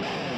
Yeah.